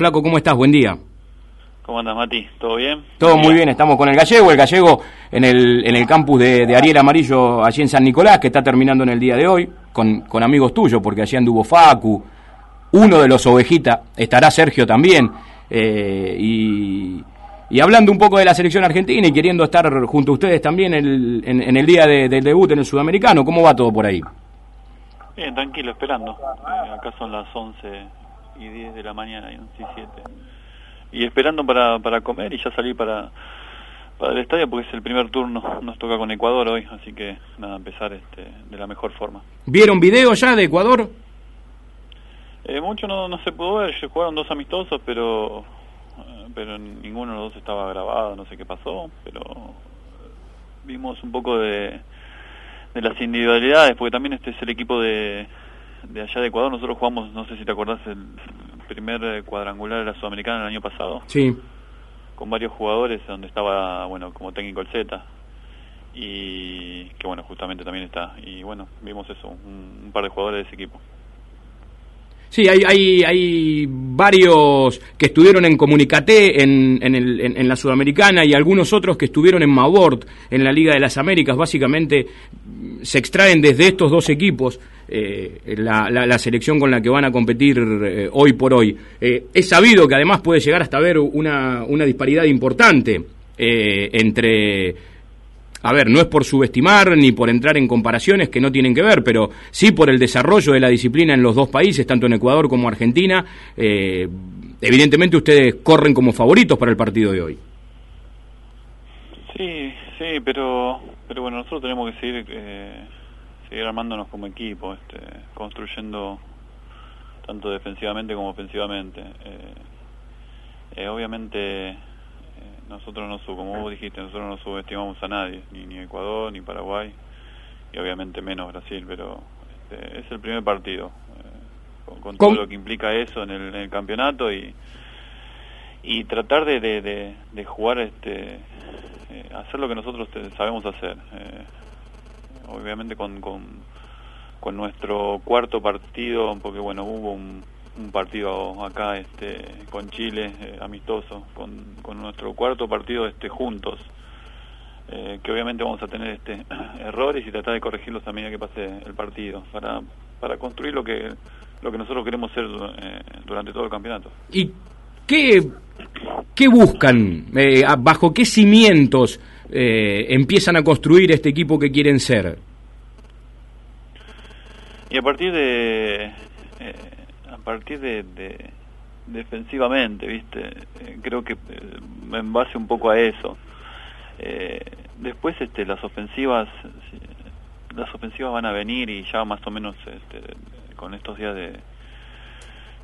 Flaco, ¿cómo estás? Buen día. ¿Cómo andas, Mati? ¿Todo bien? Todo muy bien, estamos con el gallego, el gallego en el, en el campus de, Ariel Amarillo, allí en San Nicolás, que está terminando en el día de hoy, con, con amigos tuyos, porque allí anduvo Facu, uno de los ovejitas, estará Sergio también, eh, y, y, hablando un poco de la selección argentina y queriendo estar junto a ustedes también el, en, el día del debut en el sudamericano, ¿cómo va todo por ahí? Bien, tranquilo, esperando. Eh, acá son las 11 y 10 de la mañana y 11 y 7. Y esperando para, para comer y ya salir para, para el estadio porque es el primer turno, nos toca con Ecuador hoy, así que nada, empezar este, de la mejor forma. ¿Vieron video ya de Ecuador? Eh, mucho no, no se pudo ver, jugaron dos amistosos, pero eh, pero ninguno de los dos estaba grabado, no sé qué pasó, pero vimos un poco de, de las individualidades, porque también este es el equipo de, de allá de Ecuador, nosotros jugamos, no sé si te acordás, el primer eh, cuadrangular de la Sudamericana el año pasado. Sí. Con varios jugadores, donde estaba, bueno, como técnico el Z. Y que, bueno, justamente también está. Y bueno, vimos eso, un, par de jugadores de ese equipo. Sí, hay, hay, hay varios que estuvieron en Comunicate en, en, el, en, la Sudamericana y algunos otros que estuvieron en Mabort, en la Liga de las Américas. Básicamente se extraen desde estos dos equipos eh, la, la, selección con la que van a competir eh, hoy por hoy. Eh, es sabido que además puede llegar hasta haber una, una disparidad importante entre... A ver, no es por subestimar ni por entrar en comparaciones que no tienen que ver, pero sí por el desarrollo de la disciplina en los dos países, tanto en Ecuador como Argentina. evidentemente ustedes corren como favoritos para el partido de hoy. Sí, sí, pero, pero bueno, nosotros tenemos que seguir seguir armándonos como equipo, este, construyendo tanto defensivamente como ofensivamente. Eh, eh, obviamente eh, nosotros no como vos dijiste, nosotros no subestimamos a nadie, ni, ni Ecuador, ni Paraguay, y obviamente menos Brasil, pero este, es el primer partido, con, todo lo que implica eso en el, campeonato y y tratar de, de, de, jugar este hacer lo que nosotros sabemos hacer obviamente con, con, con, nuestro cuarto partido, porque bueno, hubo un, partido acá este, con Chile, eh, amistoso, con, con nuestro cuarto partido este, juntos. Eh, que obviamente vamos a tener este errores y tratar de corregirlos a medida que pase el partido para, para construir lo que lo que nosotros queremos ser eh, durante todo el campeonato. ¿Y qué, qué buscan? ¿Bajo qué cimientos eh, empiezan a construir este equipo que quieren ser? Y a partir de eh, a partir de, defensivamente, viste, eh, creo que en base un poco a eso. después, este, las ofensivas, las ofensivas van a venir y ya más o menos este, con estos días de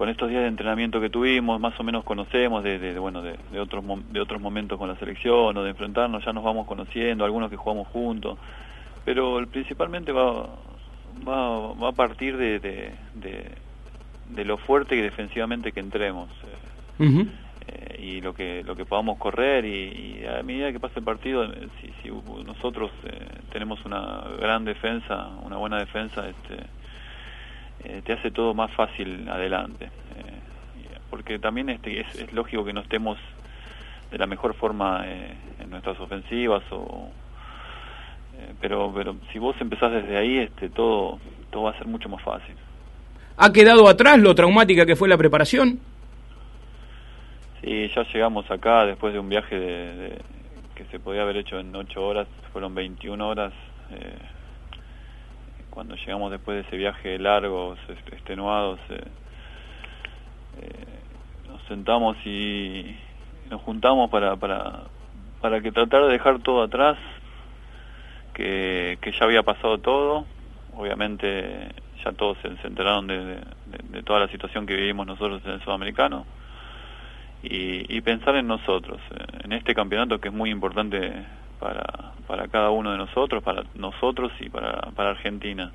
con estos días de entrenamiento que tuvimos, más o menos conocemos de, bueno de, otros de otros momentos con la selección o de enfrentarnos, ya nos vamos conociendo, algunos que jugamos juntos, pero principalmente va, va, va a partir de, de, lo fuerte y defensivamente que entremos. Eh, eh, y lo que lo que podamos correr y, a medida que pase el partido si, si nosotros eh, tenemos una gran defensa una buena defensa este eh, te hace todo más fácil adelante. Eh, porque también este, es, lógico que no estemos de la mejor forma eh, en nuestras ofensivas o pero pero si vos empezás desde ahí este todo todo va a ser mucho más fácil ha quedado atrás lo traumática que fue la preparación sí ya llegamos acá después de un viaje de, que se podía haber hecho en ocho horas fueron 21 horas eh, cuando llegamos después de ese viaje largo, extenuados, eh, eh, nos sentamos y nos juntamos para, para, para que tratar de dejar todo atrás, que, que ya había pasado todo, obviamente ya todos se, enteraron de, de, toda la situación que vivimos nosotros en el sudamericano, y, y pensar en nosotros, en este campeonato que es muy importante para, para cada uno de nosotros, para nosotros y para, para Argentina.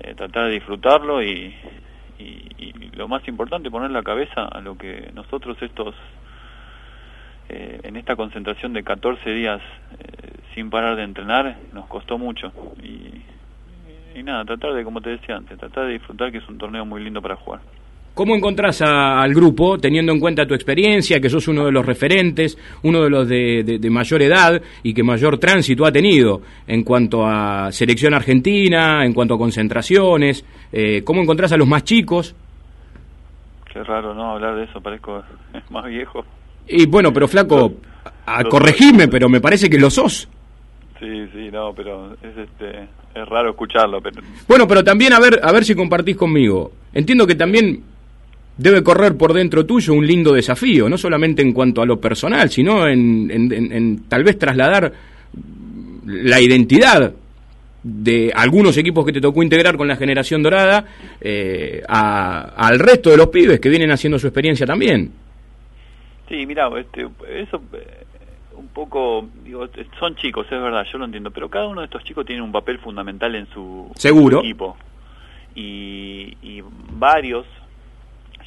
Eh, tratar de disfrutarlo y, y, lo más importante, poner la cabeza a lo que nosotros estos, eh, en esta concentración de 14 días eh, sin parar de entrenar, nos costó mucho. Y, y nada, tratar de, como te decía antes, tratar de disfrutar que es un torneo muy lindo para jugar. ¿Cómo encontrás al grupo, teniendo en cuenta tu experiencia, que sos uno de los referentes, uno de los de, mayor edad y que mayor tránsito ha tenido en cuanto a selección argentina, en cuanto a concentraciones? Eh, ¿Cómo encontrás a los más chicos? Qué raro, ¿no? Hablar de eso, parezco más viejo. Y bueno, pero flaco, a, corregirme, pero me parece que lo sos. Sí, sí, no, pero es este es raro escucharlo, pero Bueno, pero también a ver a ver si compartís conmigo. Entiendo que también debe correr por dentro tuyo un lindo desafío, no solamente en cuanto a lo personal, sino en, tal vez trasladar la identidad de algunos equipos que te tocó integrar con la generación dorada eh, al resto de los pibes que vienen haciendo su experiencia también. Sí, mira, este, eso eh, un poco, digo, son chicos, es verdad, yo lo entiendo, pero cada uno de estos chicos tiene un papel fundamental en su, Seguro. equipo. Y, y varios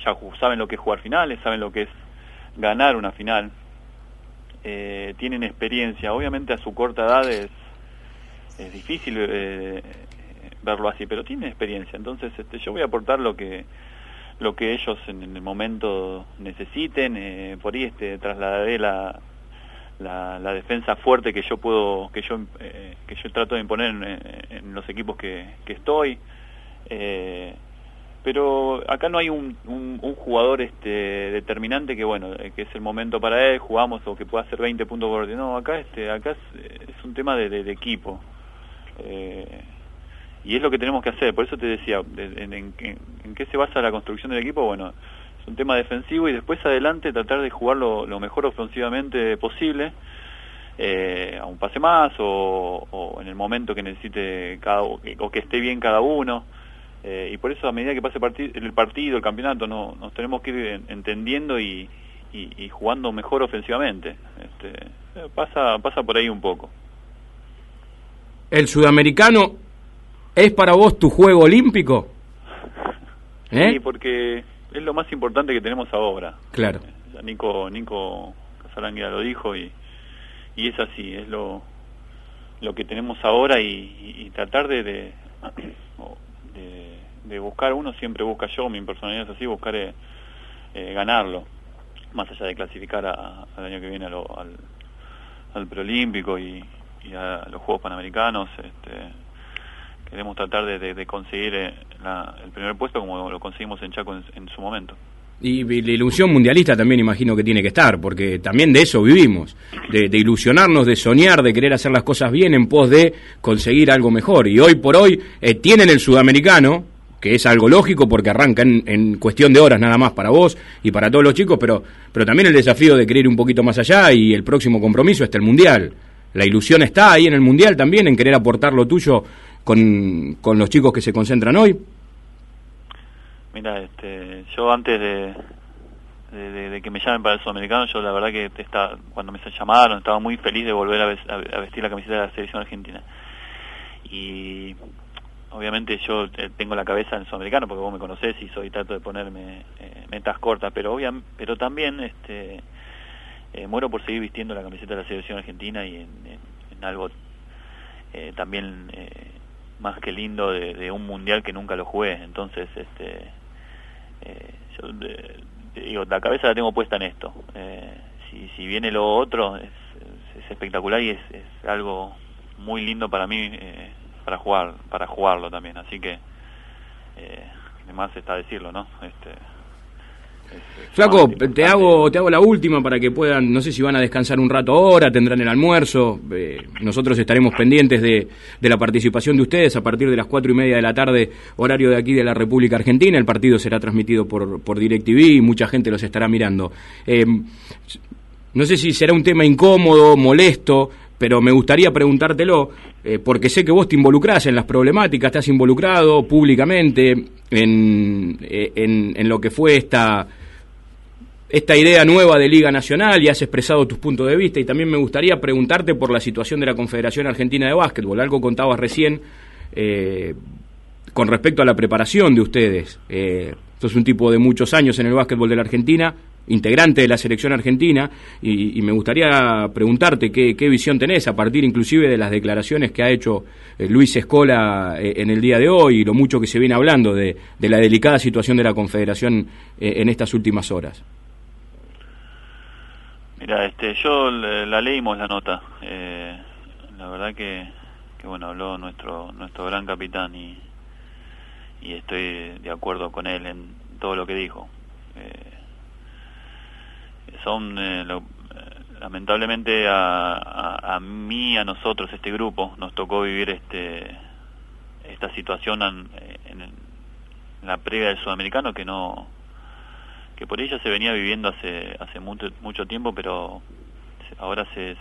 ya saben lo que es jugar finales, saben lo que es ganar una final, eh, tienen experiencia. Obviamente a su corta edad es, es difícil eh, verlo así, pero tienen experiencia. Entonces este, yo voy a aportar lo que lo que ellos en, el momento necesiten. Eh, por ahí este, trasladaré la, la, la, defensa fuerte que yo puedo que yo que yo trato de imponer en, los equipos que, que estoy. Eh, pero acá no hay un, un, jugador este determinante que bueno eh, que es el momento para él jugamos o que pueda hacer 20 puntos por no acá este acá es, un tema de, de, equipo. Eh, y es lo que tenemos que hacer. Por eso te decía en, en, qué se basa la construcción del equipo bueno es un tema defensivo y después adelante tratar de jugar lo, mejor ofensivamente posible eh, a un pase más o, o, en el momento que necesite cada o que esté bien cada uno eh, y por eso a medida que pase el partido, el campeonato, no, nos tenemos que ir entendiendo y, jugando mejor ofensivamente. Este, eh, pasa, pasa por ahí un poco. ¿El sudamericano es para vos tu juego olímpico? ¿Eh? Sí, porque es lo más importante que tenemos ahora. Claro. Nico, Nico Casalanguia lo dijo y, y es así, es lo, lo que tenemos ahora y, tratar de de, buscar, uno siempre busca yo, mi personalidad es así, buscar eh, eh, ganarlo, más allá de clasificar al año que viene al, al preolímpico y, a los Juegos Panamericanos, este, queremos tratar de, conseguir eh, el primer puesto como lo conseguimos en Chaco en, su momento. Y, la ilusión mundialista también imagino que tiene que estar, porque también de eso vivimos, de, ilusionarnos, de soñar, de querer hacer las cosas bien en pos de conseguir algo mejor. Y hoy por hoy tienen el sudamericano, que es algo lógico porque arranca en, cuestión de horas nada más para vos y para todos los chicos, pero, pero también el desafío de querer ir un poquito más allá y el próximo compromiso está el Mundial. La ilusión está ahí en el Mundial también, en querer aportar lo tuyo con, con los chicos que se concentran hoy. Mira, este, yo antes de, de, que me llamen para el sudamericano, yo la verdad que está, cuando me llamaron estaba muy feliz de volver a vestir la camiseta de la selección argentina. Y obviamente yo eh, tengo la cabeza en sudamericano porque vos me conocés y soy trato de ponerme eh, metas cortas, pero pero también este eh, muero por seguir vistiendo la camiseta de la selección argentina y en, algo también más que lindo de, un mundial que nunca lo jugué, entonces este yo digo la cabeza la tengo puesta en esto. si, si viene lo otro es, es espectacular y es, es algo muy lindo para mí para jugar para jugarlo también así que eh, además está decirlo no este Flaco, te hago, te hago la última para que puedan, no sé si van a descansar un rato ahora, tendrán el almuerzo, eh, nosotros estaremos pendientes de, de, la participación de ustedes a partir de las cuatro y media de la tarde, horario de aquí de la República Argentina, el partido será transmitido por, por DirecTV y mucha gente los estará mirando. Eh, no sé si será un tema incómodo, molesto, pero me gustaría preguntártelo, eh, porque sé que vos te involucrás en las problemáticas, te has involucrado públicamente en, en, lo que fue esta, esta idea nueva de Liga Nacional y has expresado tus puntos de vista y también me gustaría preguntarte por la situación de la Confederación Argentina de Básquetbol, algo contabas recién eh, con respecto a la preparación de ustedes. Eh, sos un tipo de muchos años en el básquetbol de la Argentina, integrante de la selección argentina, y, me gustaría preguntarte qué, visión tenés a partir inclusive de las declaraciones que ha hecho eh, Luis Escola eh, en el día de hoy y lo mucho que se viene hablando de, la delicada situación de la Confederación en estas últimas horas. Este, yo la, leímos la nota. la verdad que, que, bueno, habló nuestro nuestro gran capitán y, y estoy de acuerdo con él en todo lo que dijo. Eh, son, eh, eh, lamentablemente a, a, mí, a nosotros, este grupo, nos tocó vivir este esta situación en, la previa del sudamericano que no que por ella se venía viviendo hace hace mucho, mucho tiempo pero ahora se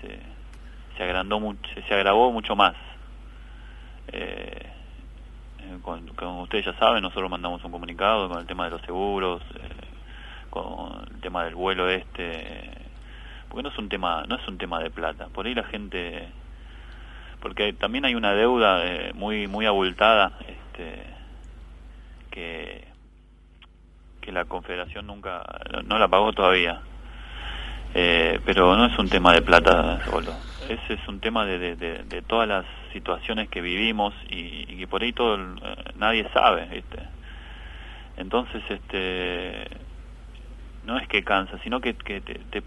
se, se, agrandó mucho se agravó mucho más eh, como ustedes ya saben, nosotros mandamos un comunicado con el tema de los seguros, eh, con el tema del vuelo este, porque no es un tema, no es un tema de plata. Por ahí la gente, porque también hay una deuda eh, muy muy abultada, este, que que la Confederación nunca no la pagó todavía. Eh, pero no es un tema de plata solo ese es un tema de, de, todas las situaciones que vivimos y, que por ahí todo eh, nadie sabe ¿viste? entonces este no es que cansa sino que, que te, te,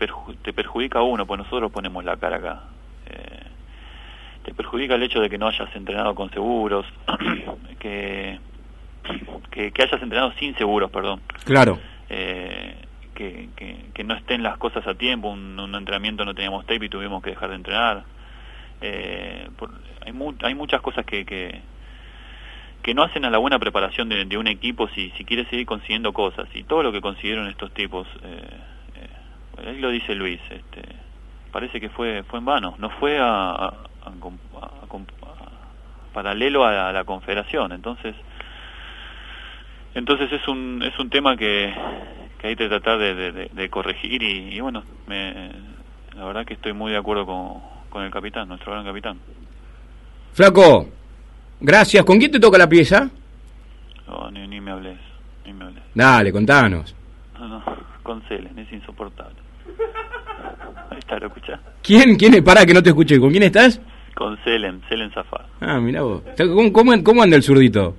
perjudica a uno pues nosotros ponemos la cara acá eh, te perjudica el hecho de que no hayas entrenado con seguros que, que, hayas entrenado sin seguros perdón claro eh, que, que, no estén las cosas a tiempo, un, entrenamiento no teníamos tape y tuvimos que dejar de entrenar. Eh, hay, hay muchas cosas que, que, que, no hacen a la buena preparación de, un equipo si, si quiere seguir consiguiendo cosas. Y todo lo que consiguieron estos tipos, eh, eh, ahí lo dice Luis, este, parece que fue, fue en vano, no fue a, paralelo a la confederación. Entonces, entonces es un, es un tema que, que hay que tratar de, corregir y, bueno, me, la verdad que estoy muy de acuerdo con, con el capitán, nuestro gran capitán. Flaco, gracias. ¿Con quién te toca la pieza? No, ni, me hables, ni me hables. Dale, contanos. No, no, con Celen, es insoportable. Ahí está, lo escuchás. ¿Quién? ¿Quién es? Para que no te escuché. ¿Con quién estás? Con Celen, Celen Zafar. Ah, mira vos. ¿Cómo, cómo, cómo anda el zurdito?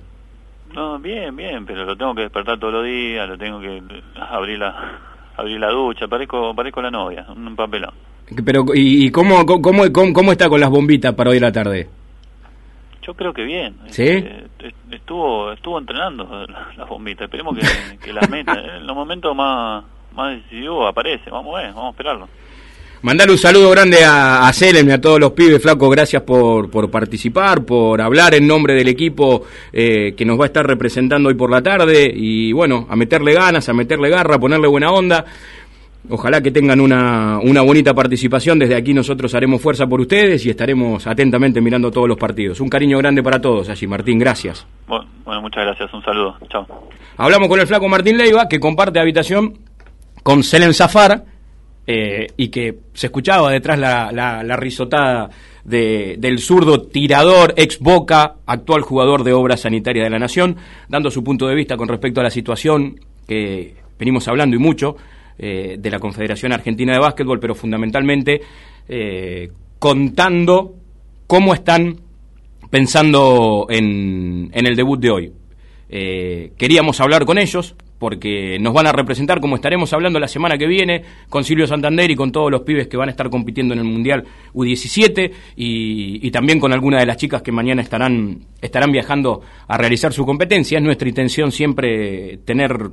No, bien, bien, pero lo tengo que despertar todos los días, lo tengo que abrir la abrir la ducha, parezco parezco la novia, un papelón. Pero ¿y, cómo, cómo, cómo, está con las bombitas para hoy la tarde? Yo creo que bien. ¿Sí? Este, estuvo estuvo entrenando las bombitas, esperemos que, que las meta. En los momentos más más decisivos aparece, vamos a ver, vamos a esperarlo. Mandale un saludo grande a, a Selem y a todos los pibes, flaco, gracias por, por participar, por hablar en nombre del equipo eh, que nos va a estar representando hoy por la tarde y bueno, a meterle ganas, a meterle garra, a ponerle buena onda. Ojalá que tengan una, una bonita participación. Desde aquí nosotros haremos fuerza por ustedes y estaremos atentamente mirando todos los partidos. Un cariño grande para todos allí, Martín. Gracias. Bueno, muchas gracias. Un saludo. Chao. Hablamos con el flaco Martín Leiva, que comparte habitación con Selem Zafar eh, y que se escuchaba detrás la, la, risotada de, del zurdo tirador, ex Boca, actual jugador de Obra Sanitaria de la Nación, dando su punto de vista con respecto a la situación que venimos hablando y mucho eh, de la Confederación Argentina de Básquetbol, pero fundamentalmente eh, contando cómo están pensando en, en el debut de hoy. queríamos hablar con ellos, porque nos van a representar, como estaremos hablando la semana que viene, con Silvio Santander y con todos los pibes que van a estar compitiendo en el Mundial U17 y, también con algunas de las chicas que mañana estarán, estarán viajando a realizar su competencia. Es nuestra intención siempre tener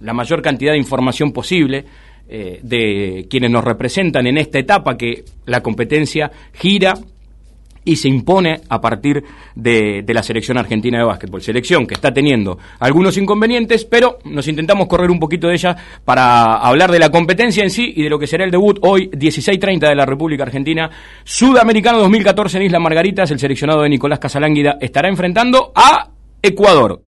la mayor cantidad de información posible eh, de quienes nos representan en esta etapa que la competencia gira y se impone a partir de, la selección argentina de básquetbol. Selección que está teniendo algunos inconvenientes, pero nos intentamos correr un poquito de ella para hablar de la competencia en sí y de lo que será el debut hoy, 16.30 de la República Argentina. Sudamericano 2014 en Isla Margaritas, el seleccionado de Nicolás Casalánguida estará enfrentando a Ecuador.